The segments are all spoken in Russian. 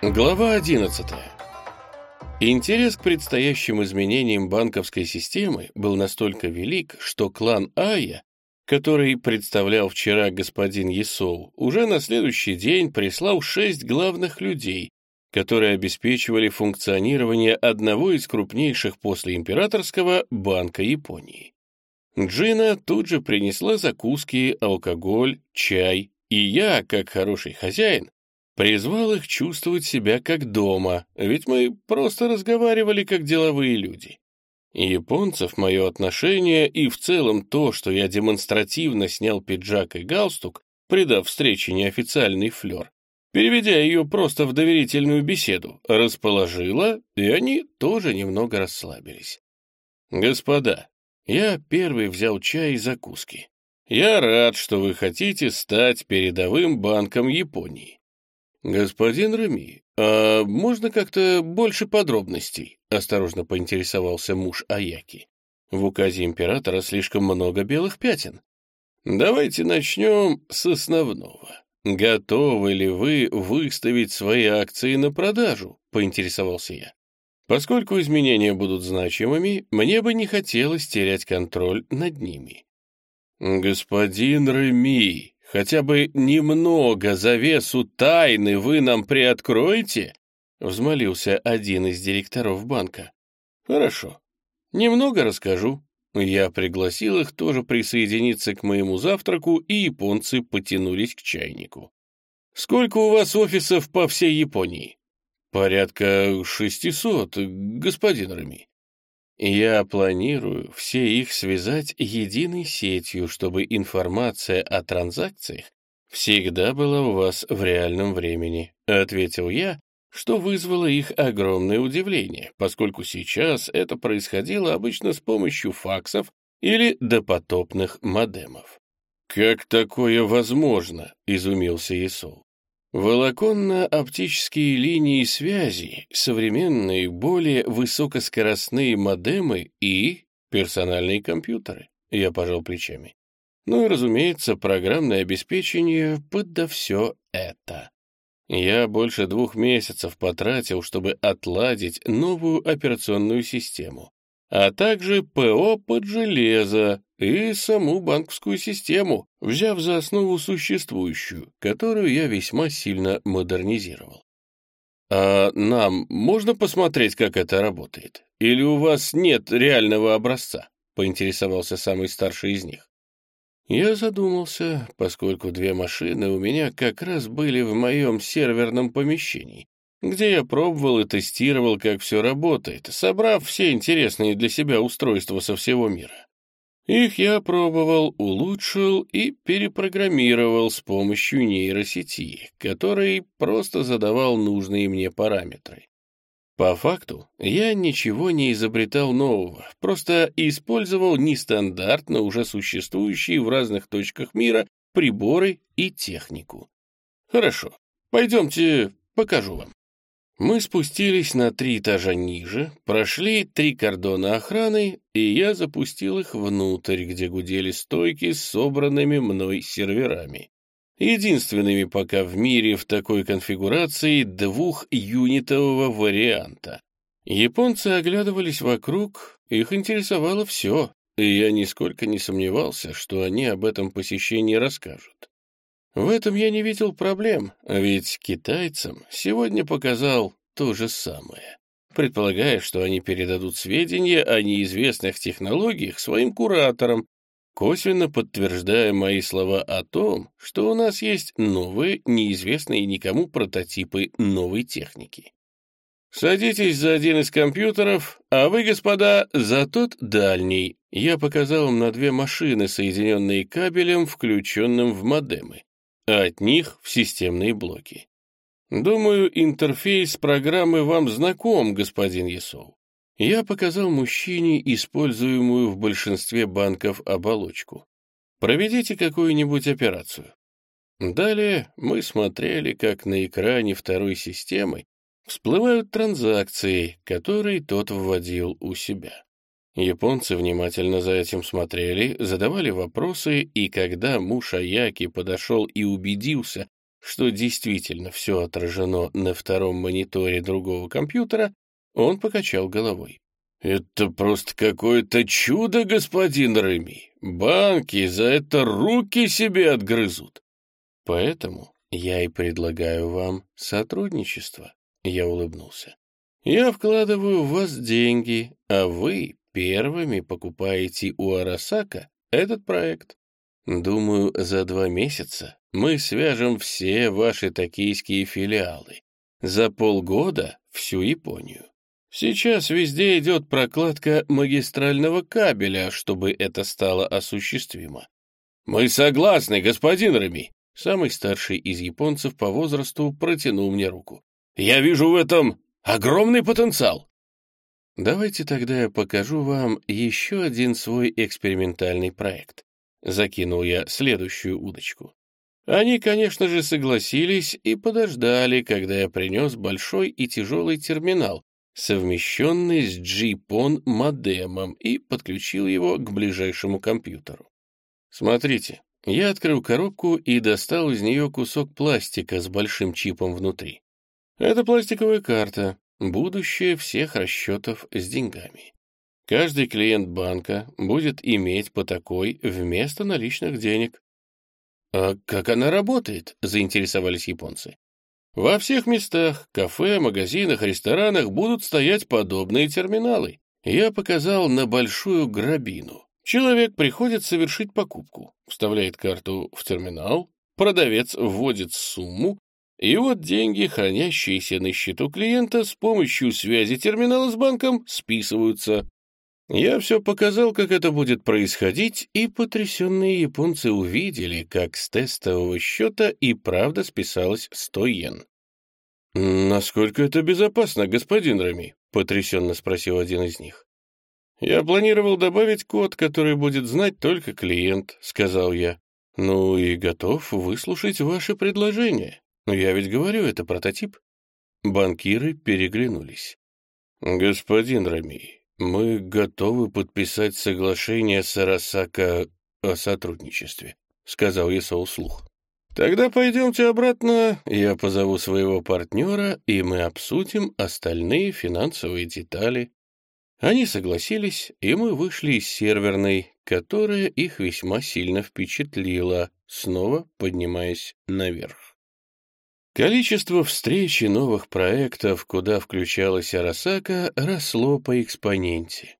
Глава 11. Интерес к предстоящим изменениям банковской системы был настолько велик, что клан Ая, который представлял вчера господин Есоу, уже на следующий день прислал шесть главных людей, которые обеспечивали функционирование одного из крупнейших после императорского банка Японии. Джина тут же принесла закуски, алкоголь, чай, и я, как хороший хозяин, Призвал их чувствовать себя как дома, ведь мы просто разговаривали как деловые люди. Японцев мое отношение и в целом то, что я демонстративно снял пиджак и галстук, придав встрече неофициальный флер, переведя ее просто в доверительную беседу, расположило, и они тоже немного расслабились. «Господа, я первый взял чай и закуски. Я рад, что вы хотите стать передовым банком Японии. «Господин Реми, а можно как-то больше подробностей?» — осторожно поинтересовался муж Аяки. «В указе императора слишком много белых пятен. Давайте начнем с основного. Готовы ли вы выставить свои акции на продажу?» — поинтересовался я. Поскольку изменения будут значимыми, мне бы не хотелось терять контроль над ними. «Господин Реми», хотя бы немного завесу тайны вы нам приоткроете?» — взмолился один из директоров банка. «Хорошо. Немного расскажу». Я пригласил их тоже присоединиться к моему завтраку, и японцы потянулись к чайнику. «Сколько у вас офисов по всей Японии?» «Порядка шестисот, господин Рами. Я планирую все их связать единой сетью, чтобы информация о транзакциях всегда была у вас в реальном времени, ответил я, что вызвало их огромное удивление, поскольку сейчас это происходило обычно с помощью факсов или допотопных модемов. «Как такое возможно?» — изумился Исол. Волоконно-оптические линии связи, современные более высокоскоростные модемы и персональные компьютеры. Я пожал плечами. Ну и, разумеется, программное обеспечение подо все это. Я больше двух месяцев потратил, чтобы отладить новую операционную систему, а также ПО под железо и саму банковскую систему, взяв за основу существующую, которую я весьма сильно модернизировал. «А нам можно посмотреть, как это работает? Или у вас нет реального образца?» — поинтересовался самый старший из них. Я задумался, поскольку две машины у меня как раз были в моем серверном помещении, где я пробовал и тестировал, как все работает, собрав все интересные для себя устройства со всего мира. Их я пробовал, улучшил и перепрограммировал с помощью нейросети, который просто задавал нужные мне параметры. По факту, я ничего не изобретал нового, просто использовал нестандартно уже существующие в разных точках мира приборы и технику. Хорошо, пойдемте покажу вам. Мы спустились на три этажа ниже, прошли три кордона охраны, и я запустил их внутрь, где гудели стойки с собранными мной серверами. Единственными пока в мире в такой конфигурации двухюнитового варианта. Японцы оглядывались вокруг, их интересовало все, и я нисколько не сомневался, что они об этом посещении расскажут. В этом я не видел проблем, ведь китайцам сегодня показал то же самое, предполагая, что они передадут сведения о неизвестных технологиях своим кураторам, косвенно подтверждая мои слова о том, что у нас есть новые, неизвестные никому прототипы новой техники. «Садитесь за один из компьютеров, а вы, господа, за тот дальний». Я показал им на две машины, соединенные кабелем, включенным в модемы а от них в системные блоки. Думаю, интерфейс программы вам знаком, господин Есоу. Я показал мужчине используемую в большинстве банков оболочку. Проведите какую-нибудь операцию. Далее мы смотрели, как на экране второй системы всплывают транзакции, которые тот вводил у себя. Японцы внимательно за этим смотрели, задавали вопросы, и когда муж Аяки подошел и убедился, что действительно все отражено на втором мониторе другого компьютера, он покачал головой. «Это просто какое-то чудо, господин Реми. Банки за это руки себе отгрызут. Поэтому я и предлагаю вам сотрудничество». Я улыбнулся. «Я вкладываю в вас деньги, а вы первыми покупаете у Арасака этот проект. Думаю, за два месяца мы свяжем все ваши токийские филиалы. За полгода всю Японию. Сейчас везде идет прокладка магистрального кабеля, чтобы это стало осуществимо. Мы согласны, господин Рами. Самый старший из японцев по возрасту протянул мне руку. Я вижу в этом огромный потенциал. Давайте тогда я покажу вам еще один свой экспериментальный проект. Закинул я следующую удочку. Они, конечно же, согласились и подождали, когда я принес большой и тяжелый терминал, совмещенный с GPON модемом, и подключил его к ближайшему компьютеру. Смотрите, я открыл коробку и достал из нее кусок пластика с большим чипом внутри. Это пластиковая карта, будущее всех расчетов с деньгами. Каждый клиент банка будет иметь по такой вместо наличных денег. «А как она работает?» — заинтересовались японцы. Во всех местах, кафе, магазинах, ресторанах будут стоять подобные терминалы. Я показал на большую грабину. Человек приходит совершить покупку, вставляет карту в терминал, продавец вводит сумму, и вот деньги, хранящиеся на счету клиента, с помощью связи терминала с банком списываются. Я все показал, как это будет происходить, и потрясенные японцы увидели, как с тестового счета и правда списалось 100 йен. «Насколько это безопасно, господин Рами?» — потрясенно спросил один из них. «Я планировал добавить код, который будет знать только клиент», — сказал я. «Ну и готов выслушать ваше предложение. Но я ведь говорю, это прототип». Банкиры переглянулись. «Господин Рами, «Мы готовы подписать соглашение с Арасака о сотрудничестве», — сказал Исоу вслух. «Тогда пойдемте обратно, я позову своего партнера, и мы обсудим остальные финансовые детали». Они согласились, и мы вышли из серверной, которая их весьма сильно впечатлила, снова поднимаясь наверх. Количество встреч и новых проектов, куда включалась Арасака, росло по экспоненте.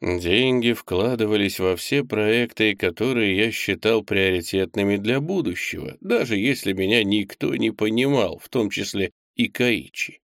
Деньги вкладывались во все проекты, которые я считал приоритетными для будущего, даже если меня никто не понимал, в том числе и Каичи.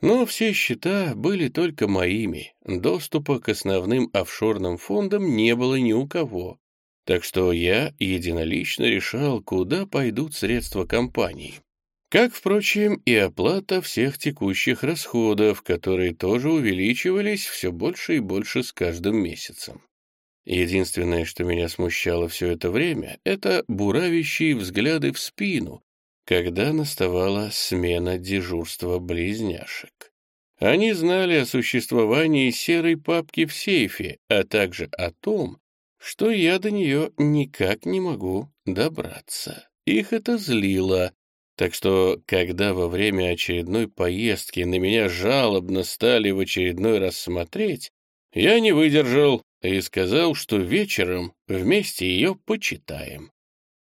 Но все счета были только моими, доступа к основным офшорным фондам не было ни у кого. Так что я единолично решал, куда пойдут средства компании. Как, впрочем, и оплата всех текущих расходов, которые тоже увеличивались все больше и больше с каждым месяцем. Единственное, что меня смущало все это время, это буравящие взгляды в спину, когда наставала смена дежурства близняшек. Они знали о существовании серой папки в сейфе, а также о том, что я до нее никак не могу добраться. Их это злило, так что, когда во время очередной поездки на меня жалобно стали в очередной раз смотреть, я не выдержал и сказал, что вечером вместе ее почитаем.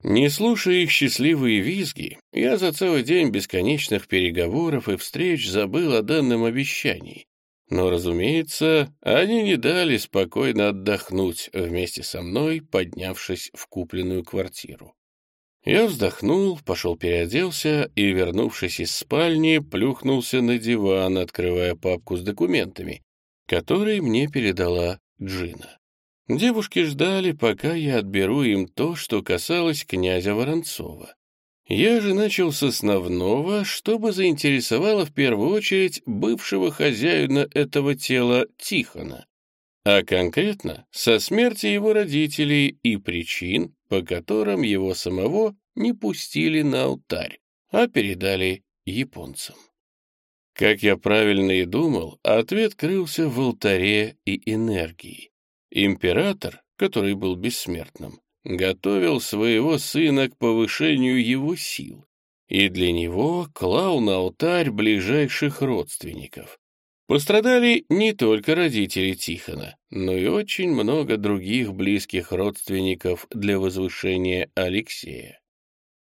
Не слушая их счастливые визги, я за целый день бесконечных переговоров и встреч забыл о данном обещании. Но, разумеется, они не дали спокойно отдохнуть вместе со мной, поднявшись в купленную квартиру. Я вздохнул, пошел переоделся и, вернувшись из спальни, плюхнулся на диван, открывая папку с документами, которые мне передала Джина. Девушки ждали, пока я отберу им то, что касалось князя Воронцова. Я же начал с основного, чтобы заинтересовало в первую очередь бывшего хозяина этого тела Тихона, а конкретно со смерти его родителей и причин, по которым его самого не пустили на алтарь, а передали японцам. Как я правильно и думал, ответ крылся в алтаре и энергии. Император, который был бессмертным, готовил своего сына к повышению его сил, и для него клал на алтарь ближайших родственников. Пострадали не только родители Тихона, но и очень много других близких родственников для возвышения Алексея.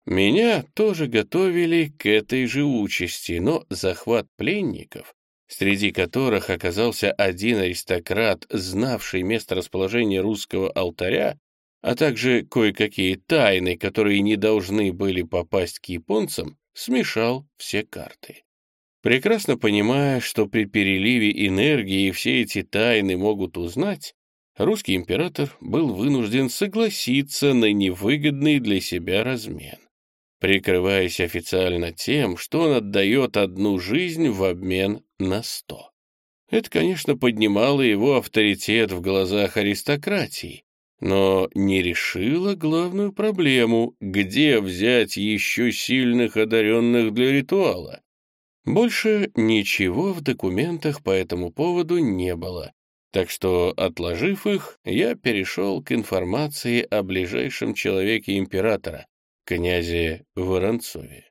Меня тоже готовили к этой же участи, но захват пленников, среди которых оказался один аристократ, знавший место расположения русского алтаря, а также кое-какие тайны, которые не должны были попасть к японцам, смешал все карты. Прекрасно понимая, что при переливе энергии все эти тайны могут узнать, русский император был вынужден согласиться на невыгодный для себя размен прикрываясь официально тем, что он отдает одну жизнь в обмен на сто. Это, конечно, поднимало его авторитет в глазах аристократии, но не решило главную проблему, где взять еще сильных одаренных для ритуала. Больше ничего в документах по этому поводу не было, так что, отложив их, я перешел к информации о ближайшем человеке императора, князе Воронцове.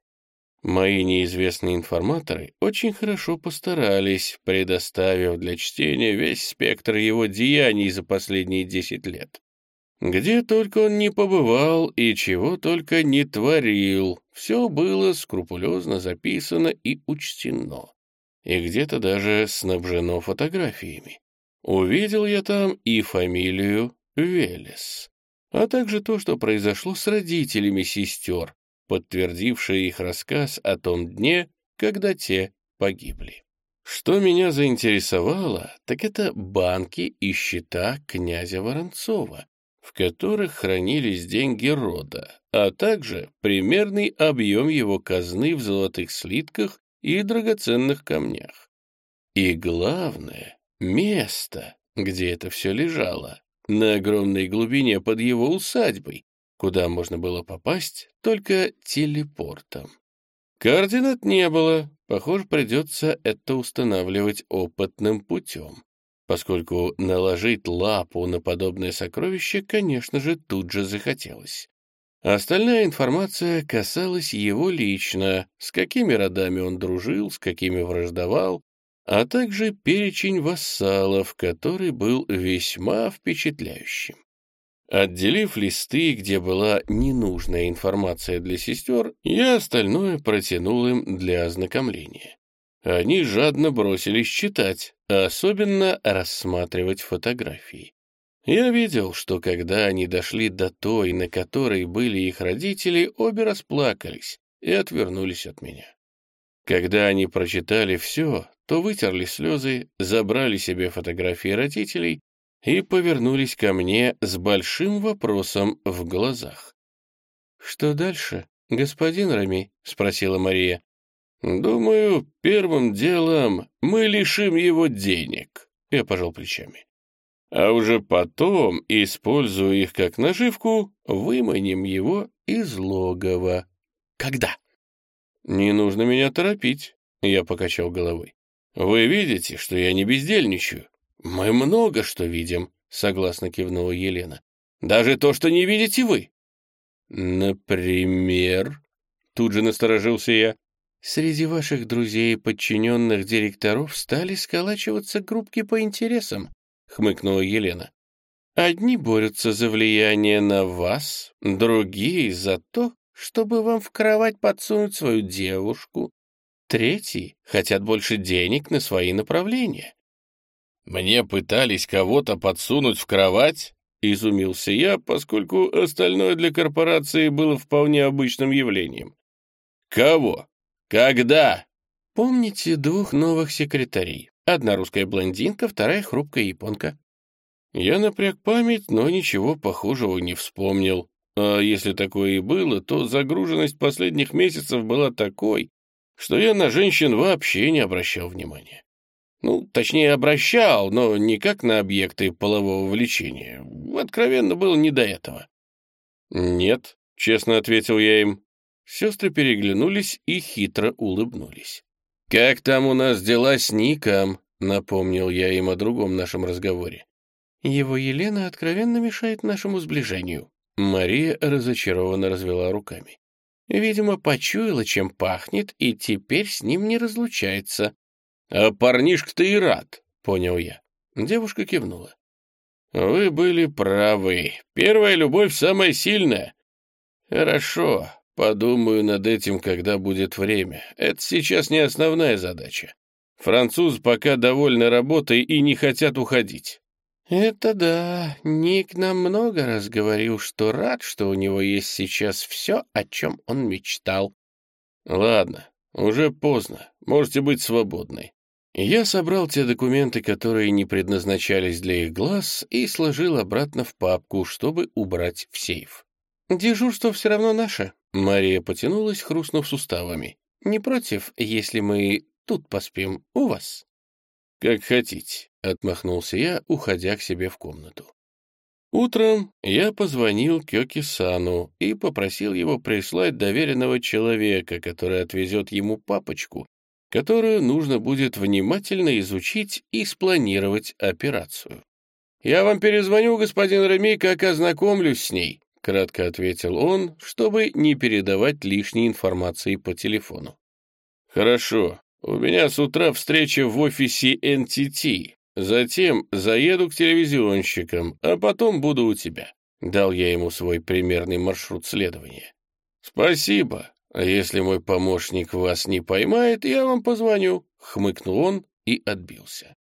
Мои неизвестные информаторы очень хорошо постарались, предоставив для чтения весь спектр его деяний за последние десять лет. Где только он не побывал и чего только не творил, все было скрупулезно записано и учтено. И где-то даже снабжено фотографиями. Увидел я там и фамилию Велес а также то, что произошло с родителями сестер, подтвердившие их рассказ о том дне, когда те погибли. Что меня заинтересовало, так это банки и счета князя Воронцова, в которых хранились деньги рода, а также примерный объем его казны в золотых слитках и драгоценных камнях. И главное — место, где это все лежало на огромной глубине под его усадьбой, куда можно было попасть только телепортом. Координат не было, похоже, придется это устанавливать опытным путем, поскольку наложить лапу на подобное сокровище, конечно же, тут же захотелось. Остальная информация касалась его лично, с какими родами он дружил, с какими враждовал, а также перечень вассалов, который был весьма впечатляющим. Отделив листы, где была ненужная информация для сестер, я остальное протянул им для ознакомления. Они жадно бросились читать, а особенно рассматривать фотографии. Я видел, что когда они дошли до той, на которой были их родители, обе расплакались и отвернулись от меня. Когда они прочитали все, то вытерли слезы, забрали себе фотографии родителей и повернулись ко мне с большим вопросом в глазах. «Что дальше, господин Рами?» — спросила Мария. «Думаю, первым делом мы лишим его денег», — я пожал плечами. «А уже потом, используя их как наживку, выманим его из логова». «Когда?» «Не нужно меня торопить», — я покачал головой. «Вы видите, что я не бездельничаю?» «Мы много что видим», — согласно кивнула Елена. «Даже то, что не видите вы». «Например?» — тут же насторожился я. «Среди ваших друзей и подчиненных директоров стали сколачиваться группки по интересам», — хмыкнула Елена. «Одни борются за влияние на вас, другие — за то, чтобы вам в кровать подсунуть свою девушку, Третьи хотят больше денег на свои направления. «Мне пытались кого-то подсунуть в кровать?» — изумился я, поскольку остальное для корпорации было вполне обычным явлением. «Кого? Когда?» «Помните двух новых секретарей? Одна русская блондинка, вторая хрупкая японка». Я напряг память, но ничего похожего не вспомнил. А если такое и было, то загруженность последних месяцев была такой, что я на женщин вообще не обращал внимания. Ну, точнее, обращал, но не как на объекты полового влечения. Откровенно было не до этого. «Нет», — честно ответил я им. Сестры переглянулись и хитро улыбнулись. «Как там у нас дела с Ником?» — напомнил я им о другом нашем разговоре. «Его Елена откровенно мешает нашему сближению». Мария разочарованно развела руками. Видимо, почуяла, чем пахнет, и теперь с ним не разлучается. «А парнишка-то и рад», — понял я. Девушка кивнула. «Вы были правы. Первая любовь самая сильная». «Хорошо, подумаю над этим, когда будет время. Это сейчас не основная задача. Французы пока довольны работой и не хотят уходить. «Это да. Ник нам много раз говорил, что рад, что у него есть сейчас все, о чем он мечтал». «Ладно, уже поздно. Можете быть свободны». Я собрал те документы, которые не предназначались для их глаз, и сложил обратно в папку, чтобы убрать в сейф. «Дежурство все равно наше», — Мария потянулась, хрустнув суставами. «Не против, если мы тут поспим у вас?» «Как хотите», — отмахнулся я, уходя к себе в комнату. Утром я позвонил Кёки-сану и попросил его прислать доверенного человека, который отвезет ему папочку, которую нужно будет внимательно изучить и спланировать операцию. «Я вам перезвоню, господин Реми, как ознакомлюсь с ней», — кратко ответил он, чтобы не передавать лишней информации по телефону. «Хорошо, у меня с утра встреча в офисе NTT. Затем заеду к телевизионщикам, а потом буду у тебя. Дал я ему свой примерный маршрут следования. Спасибо. Если мой помощник вас не поймает, я вам позвоню. Хмыкнул он и отбился.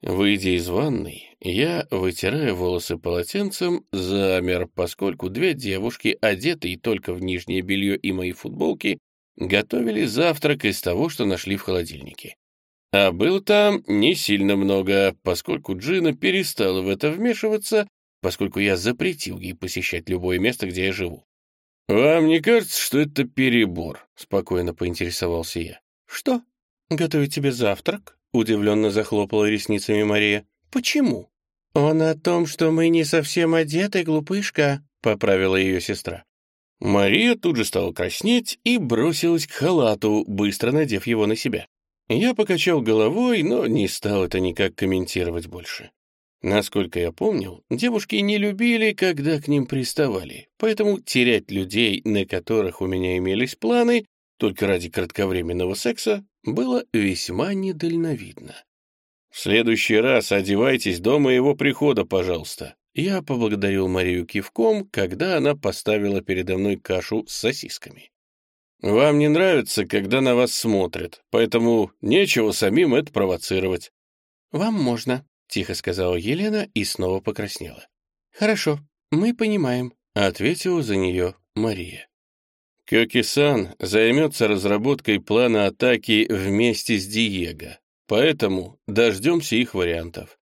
Выйдя из ванной, я, вытирая волосы полотенцем, замер, поскольку две девушки, одетые только в нижнее белье и мои футболки, готовили завтрак из того, что нашли в холодильнике. А был там не сильно много, поскольку Джина перестала в это вмешиваться, поскольку я запретил ей посещать любое место, где я живу. «Вам не кажется, что это перебор?» — спокойно поинтересовался я. «Что? Готовить тебе завтрак?» — удивленно захлопала ресницами Мария. «Почему?» «Он о том, что мы не совсем одеты, глупышка», — поправила ее сестра. Мария тут же стала краснеть и бросилась к халату, быстро надев его на себя. Я покачал головой, но не стал это никак комментировать больше. Насколько я помнил, девушки не любили, когда к ним приставали, поэтому терять людей, на которых у меня имелись планы, только ради кратковременного секса, было весьма недальновидно. «В следующий раз одевайтесь до моего прихода, пожалуйста», я поблагодарил Марию кивком, когда она поставила передо мной кашу с сосисками. «Вам не нравится, когда на вас смотрят, поэтому нечего самим это провоцировать». «Вам можно», — тихо сказала Елена и снова покраснела. «Хорошо, мы понимаем», — ответила за нее Мария. Кёки-сан займется разработкой плана атаки вместе с Диего, поэтому дождемся их вариантов.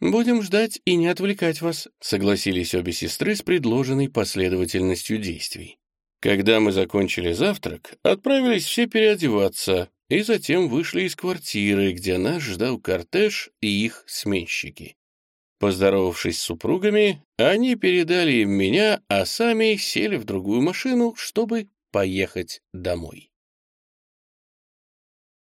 «Будем ждать и не отвлекать вас», — согласились обе сестры с предложенной последовательностью действий. Когда мы закончили завтрак, отправились все переодеваться и затем вышли из квартиры, где нас ждал кортеж и их сменщики. Поздоровавшись с супругами, они передали им меня, а сами сели в другую машину, чтобы поехать домой.